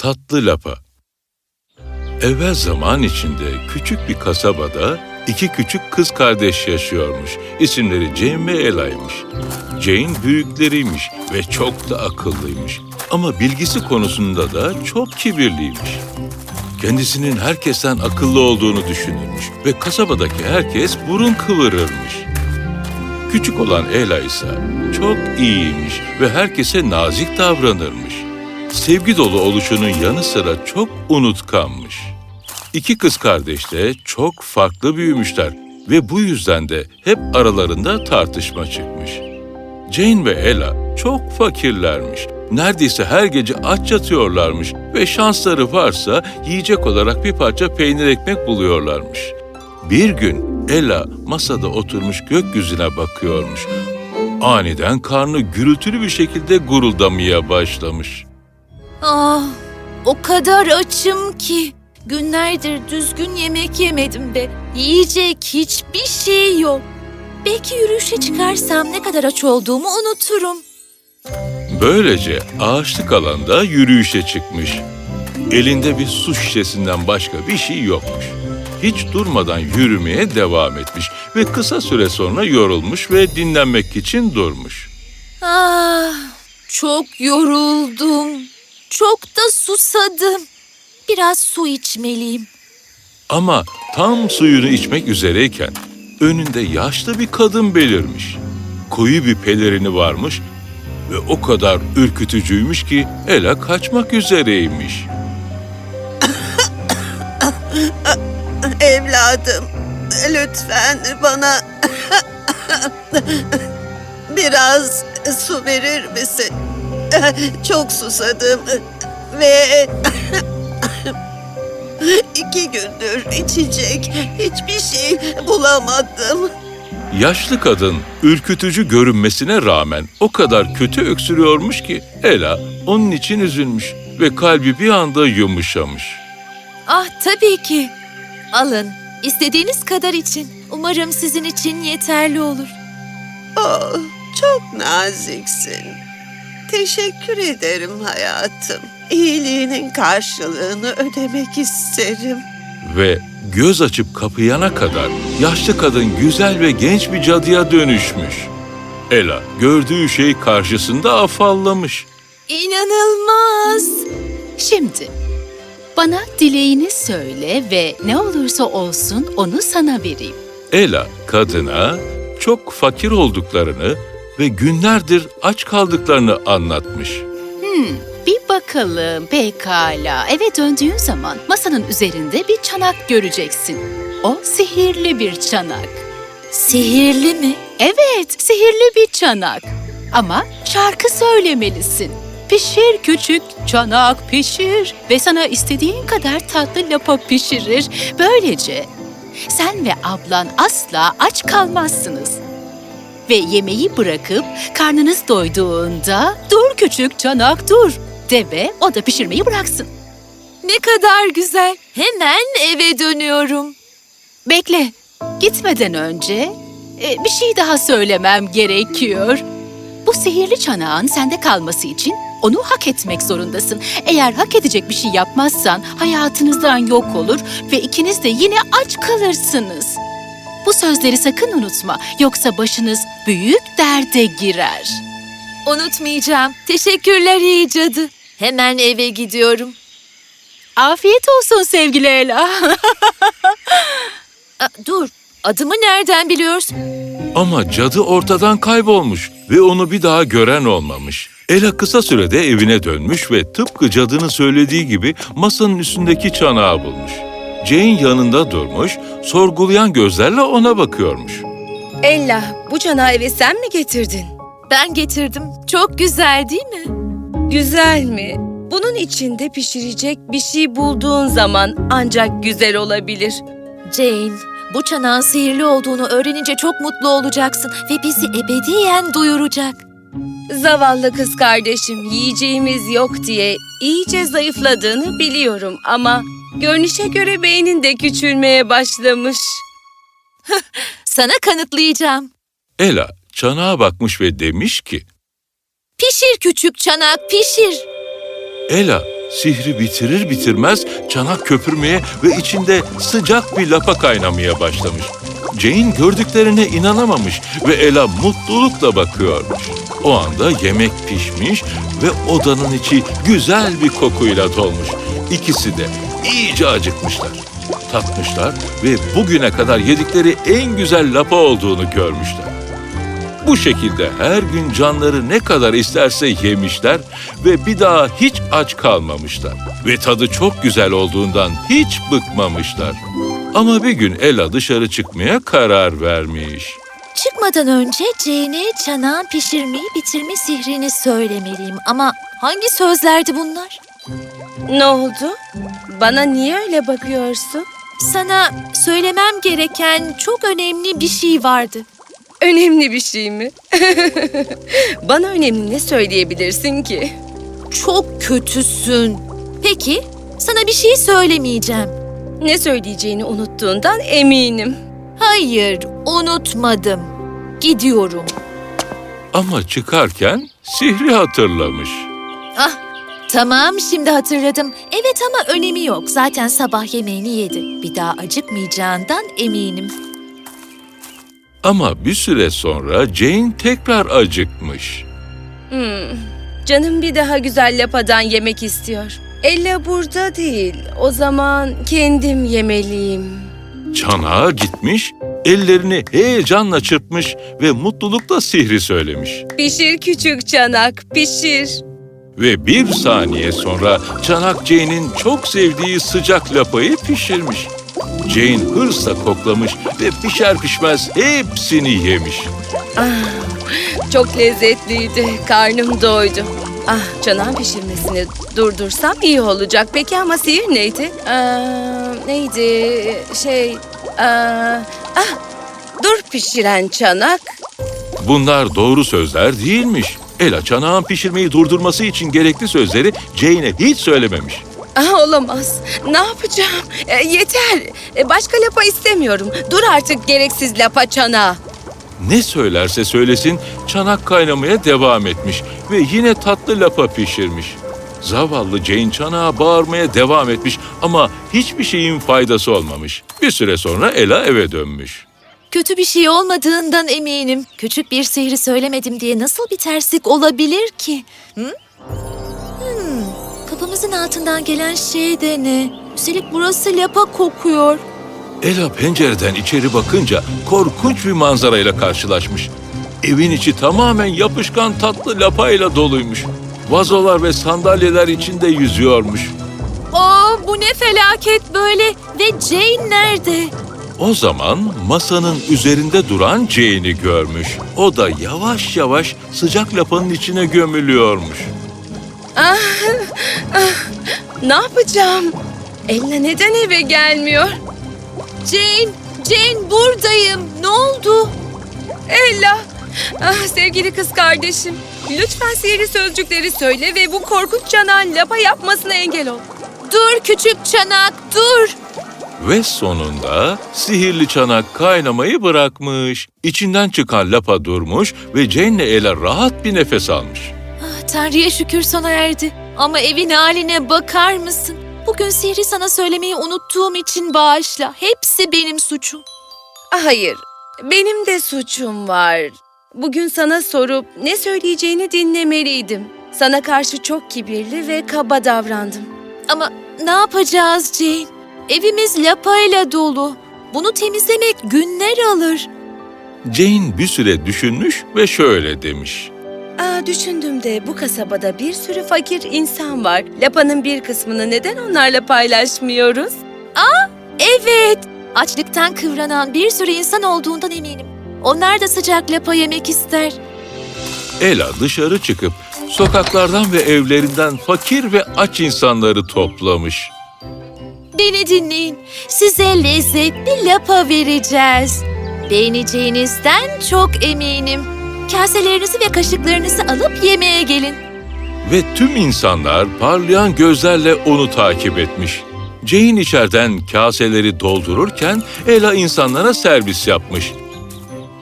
Tatlı lapa. Evvel zaman içinde küçük bir kasabada iki küçük kız kardeş yaşıyormuş. İsimleri Jane ve Ela'ymış. Jane büyükleriymiş ve çok da akıllıymış. Ama bilgisi konusunda da çok kibirliymiş. Kendisinin herkesten akıllı olduğunu düşünürmüş ve kasabadaki herkes burun kıvırırmış. Küçük olan Ela ise çok iyiymiş ve herkese nazik davranırmış. Sevgi dolu oluşunun yanı sıra çok unutkanmış. İki kız kardeş de çok farklı büyümüşler ve bu yüzden de hep aralarında tartışma çıkmış. Jane ve Ella çok fakirlermiş. Neredeyse her gece aç yatıyorlarmış ve şansları varsa yiyecek olarak bir parça peynir ekmek buluyorlarmış. Bir gün Ella masada oturmuş gökyüzüne bakıyormuş. Aniden karnı gürültülü bir şekilde guruldamaya başlamış. Ah, o kadar açım ki. Günlerdir düzgün yemek yemedim ve yiyecek hiçbir şey yok. Belki yürüyüşe çıkarsam ne kadar aç olduğumu unuturum. Böylece ağaçlık alanda yürüyüşe çıkmış. Elinde bir su şişesinden başka bir şey yokmuş. Hiç durmadan yürümeye devam etmiş ve kısa süre sonra yorulmuş ve dinlenmek için durmuş. Ah, çok yoruldum. Çok da susadım. Biraz su içmeliyim. Ama tam suyunu içmek üzereyken önünde yaşlı bir kadın belirmiş. Koyu bir pelerini varmış ve o kadar ürkütücüymüş ki Ela kaçmak üzereymiş. Evladım, lütfen bana biraz su verir misin? Çok susadım ve iki gündür içecek hiçbir şey bulamadım. Yaşlı kadın ürkütücü görünmesine rağmen o kadar kötü öksürüyormuş ki Ela onun için üzülmüş ve kalbi bir anda yumuşamış. Ah tabii ki. Alın, istediğiniz kadar için. Umarım sizin için yeterli olur. Oh, çok naziksin. Teşekkür ederim hayatım. İyiliğinin karşılığını ödemek isterim. Ve göz açıp kapayana kadar yaşlı kadın güzel ve genç bir cadıya dönüşmüş. Ela gördüğü şey karşısında afallamış. İnanılmaz. Şimdi bana dileğini söyle ve ne olursa olsun onu sana vereyim. Ela kadına çok fakir olduklarını ve günlerdir aç kaldıklarını anlatmış. Bir bakalım pekala. Eve döndüğün zaman masanın üzerinde bir çanak göreceksin. O sihirli bir çanak. Sihirli mi? Evet, sihirli bir çanak. Ama şarkı söylemelisin. Pişir küçük çanak pişir ve sana istediğin kadar tatlı lapa pişirir. Böylece sen ve ablan asla aç kalmazsınız. Ve yemeği bırakıp karnınız doyduğunda dur küçük çanak dur de ve o da pişirmeyi bıraksın. Ne kadar güzel. Hemen eve dönüyorum. Bekle, gitmeden önce e, bir şey daha söylemem gerekiyor. Bu sihirli çanağın sende kalması için onu hak etmek zorundasın. Eğer hak edecek bir şey yapmazsan hayatınızdan yok olur ve ikiniz de yine aç kalırsınız. Bu sözleri sakın unutma yoksa başınız büyük derde girer. Unutmayacağım. Teşekkürler iyi cadı. Hemen eve gidiyorum. Afiyet olsun sevgili Ela. Dur, adımı nereden biliyorsun? Ama cadı ortadan kaybolmuş ve onu bir daha gören olmamış. Ela kısa sürede evine dönmüş ve tıpkı cadının söylediği gibi masanın üstündeki çanağı bulmuş. Jane yanında durmuş, sorgulayan gözlerle ona bakıyormuş. Ella, bu çanağı eve sen mi getirdin? Ben getirdim. Çok güzel değil mi? Güzel mi? Bunun içinde pişirecek bir şey bulduğun zaman ancak güzel olabilir. Jane, bu çanağın sihirli olduğunu öğrenince çok mutlu olacaksın ve bizi ebediyen duyuracak. Zavallı kız kardeşim yiyeceğimiz yok diye iyice zayıfladığını biliyorum ama görünüşe göre beynin de küçülmeye başlamış. Sana kanıtlayacağım. Ela çanağa bakmış ve demiş ki, Pişir küçük çanak, pişir. Ela Sihri bitirir bitirmez çanak köpürmeye ve içinde sıcak bir lapa kaynamaya başlamış. Jane gördüklerine inanamamış ve Ela mutlulukla bakıyormuş. O anda yemek pişmiş ve odanın içi güzel bir kokuyla dolmuş. İkisi de iyice acıkmışlar. Tatmışlar ve bugüne kadar yedikleri en güzel lapa olduğunu görmüşler. Bu şekilde her gün canları ne kadar isterse yemişler ve bir daha hiç aç kalmamışlar. Ve tadı çok güzel olduğundan hiç bıkmamışlar. Ama bir gün Ela dışarı çıkmaya karar vermiş. Çıkmadan önce Jane'e çanağın pişirmeyi bitirme sihrini söylemeliyim. Ama hangi sözlerdi bunlar? Ne oldu? Bana niye öyle bakıyorsun? Sana söylemem gereken çok önemli bir şey vardı. Önemli bir şey mi? Bana önemli ne söyleyebilirsin ki? Çok kötüsün. Peki, sana bir şey söylemeyeceğim. Ne söyleyeceğini unuttuğundan eminim. Hayır, unutmadım. Gidiyorum. Ama çıkarken sihri hatırlamış. Ah, tamam şimdi hatırladım. Evet ama önemi yok. Zaten sabah yemeğini yedi. Bir daha acıkmayacağından eminim. Ama bir süre sonra Jane tekrar acıkmış. Hmm, canım bir daha güzel lapadan yemek istiyor. Ella burada değil. O zaman kendim yemeliyim. Çanağa gitmiş, ellerini heyecanla çırpmış ve mutlulukla sihri söylemiş. Pişir küçük çanak, pişir. Ve bir saniye sonra çanak Jane'in çok sevdiği sıcak lapayı pişirmiş. Jane hırsla koklamış ve pişer pişmez hepsini yemiş. Çok lezzetliydi. Karnım doydu. Ah, çanağın pişirmesini durdursam iyi olacak. Peki ama sihir neydi? Aa, neydi? Şey... aa, ah, dur pişiren çanak. Bunlar doğru sözler değilmiş. Ela çanağın pişirmeyi durdurması için gerekli sözleri Jane'e hiç söylememiş. Ah, olamaz. Ne yapacağım? E, yeter. E, başka lapa istemiyorum. Dur artık gereksiz lapa çanağı. Ne söylerse söylesin çanak kaynamaya devam etmiş ve yine tatlı lapa pişirmiş. Zavallı Jane çanağa bağırmaya devam etmiş ama hiçbir şeyin faydası olmamış. Bir süre sonra Ela eve dönmüş. Kötü bir şey olmadığından eminim. Küçük bir sihri söylemedim diye nasıl bir terslik olabilir ki? Hı? Hmm, kapımızın altından gelen şey de ne? Üstelik burası lapa kokuyor. Ela pencereden içeri bakınca korkunç bir manzarayla karşılaşmış. Evin içi tamamen yapışkan tatlı lapayla doluymuş. Vazolar ve sandalyeler içinde yüzüyormuş. Aa, bu ne felaket böyle? Ve Jane nerede? O zaman masanın üzerinde duran Jane'i görmüş. O da yavaş yavaş sıcak lapanın içine gömülüyormuş. Ne yapacağım? Ella neden eve gelmiyor? Jane, Jane buradayım. Ne oldu? Ella! Ah sevgili kız kardeşim. Lütfen sihirli sözcükleri söyle ve bu korkunç canağın lapa yapmasına engel ol. Dur küçük çanak, dur. Ve sonunda sihirli çanak kaynamayı bırakmış. İçinden çıkan lapa durmuş ve Jane ile Ela rahat bir nefes almış. Ah, Tanrı'ya şükür sona erdi. Ama evin haline bakar mısın? Bugün sihri sana söylemeyi unuttuğum için bağışla. Hepsi benim suçum. Ah, Hayır, benim de suçum var. Bugün sana sorup ne söyleyeceğini dinlemeliydim. Sana karşı çok kibirli ve kaba davrandım. Ama ne yapacağız Jane? Evimiz lapayla dolu. Bunu temizlemek günler alır. Jane bir süre düşünmüş ve şöyle demiş. Aa, düşündüm de bu kasabada bir sürü fakir insan var. Lapanın bir kısmını neden onlarla paylaşmıyoruz? Evet, açlıktan kıvranan bir sürü insan olduğundan eminim. Onlar da sıcak lapa yemek ister. Ela dışarı çıkıp sokaklardan ve evlerinden fakir ve aç insanları toplamış. Beni dinleyin. Size lezzetli lapa vereceğiz. Beğeneceğinizden çok eminim. Kaselerinizi ve kaşıklarınızı alıp yemeğe gelin. Ve tüm insanlar parlayan gözlerle onu takip etmiş. Jane içeriden kaseleri doldururken Ela insanlara servis yapmış.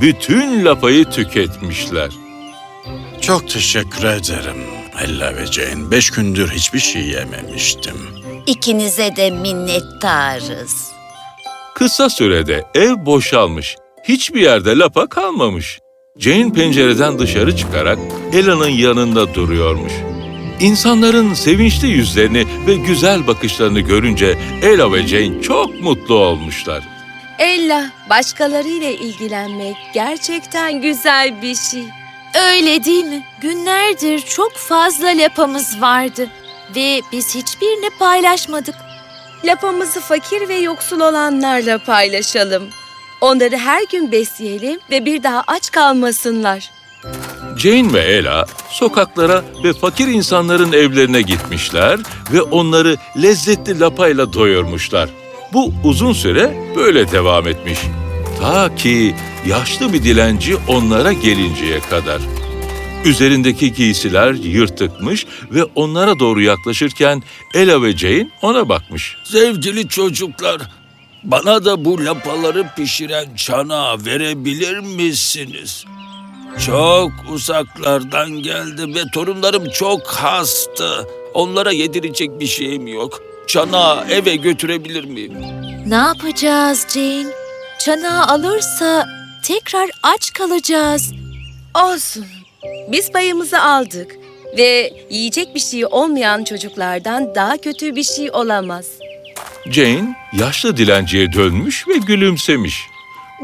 Bütün lapayı tüketmişler. Çok teşekkür ederim. Ella ve Jane, beş gündür hiçbir şey yememiştim. İkinize de minnettarız. Kısa sürede ev boşalmış. Hiçbir yerde lapa kalmamış. Jane pencereden dışarı çıkarak Ela'nın yanında duruyormuş. İnsanların sevinçli yüzlerini ve güzel bakışlarını görünce Ela ve Jane çok mutlu olmuşlar. Ella, başkalarıyla ilgilenmek gerçekten güzel bir şey. Öyle değil mi? Günlerdir çok fazla lapamız vardı ve biz hiçbirini paylaşmadık. Lapamızı fakir ve yoksul olanlarla paylaşalım. Onları her gün besleyelim ve bir daha aç kalmasınlar. Jane ve Ela sokaklara ve fakir insanların evlerine gitmişler ve onları lezzetli lapayla doyurmuşlar. Bu uzun süre böyle devam etmiş. Ta ki yaşlı bir dilenci onlara gelinceye kadar. Üzerindeki giysiler yırtıkmış ve onlara doğru yaklaşırken Ela ve Jane ona bakmış. Sevgili çocuklar, bana da bu lapaları pişiren çanağı verebilir misiniz? Çok uzaklardan geldim ve torunlarım çok hasta. Onlara yedirecek bir şeyim yok. Çanağı eve götürebilir miyim? Ne yapacağız Jane? Çanağı alırsa tekrar aç kalacağız. Olsun. Biz payımızı aldık ve yiyecek bir şey olmayan çocuklardan daha kötü bir şey olamaz. Jane yaşlı dilenciye dönmüş ve gülümsemiş.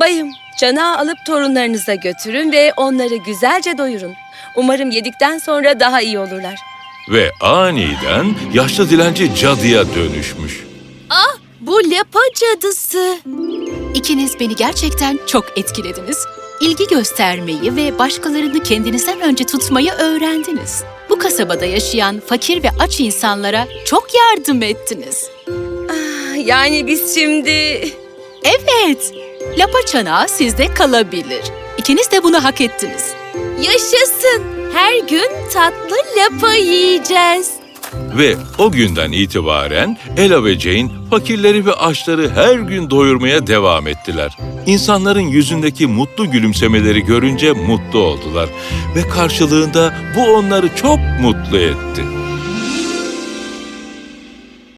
Bayım, çanağı alıp torunlarınıza götürün ve onları güzelce doyurun. Umarım yedikten sonra daha iyi olurlar. Ve aniden yaşlı dilenci cadıya dönüşmüş. Bu lapa cadısı. İkiniz beni gerçekten çok etkilediniz. İlgi göstermeyi ve başkalarını kendinizden önce tutmayı öğrendiniz. Bu kasabada yaşayan fakir ve aç insanlara çok yardım ettiniz. Ah, Yani biz şimdi... Evet, lapa çanağı sizde kalabilir. İkiniz de bunu hak ettiniz. Yaşasın. Her gün tatlı lapa yiyeceğiz. Ve o günden itibaren Ella ve Jane fakirleri ve açları her gün doyurmaya devam ettiler. İnsanların yüzündeki mutlu gülümsemeleri görünce mutlu oldular ve karşılığında bu onları çok mutlu etti.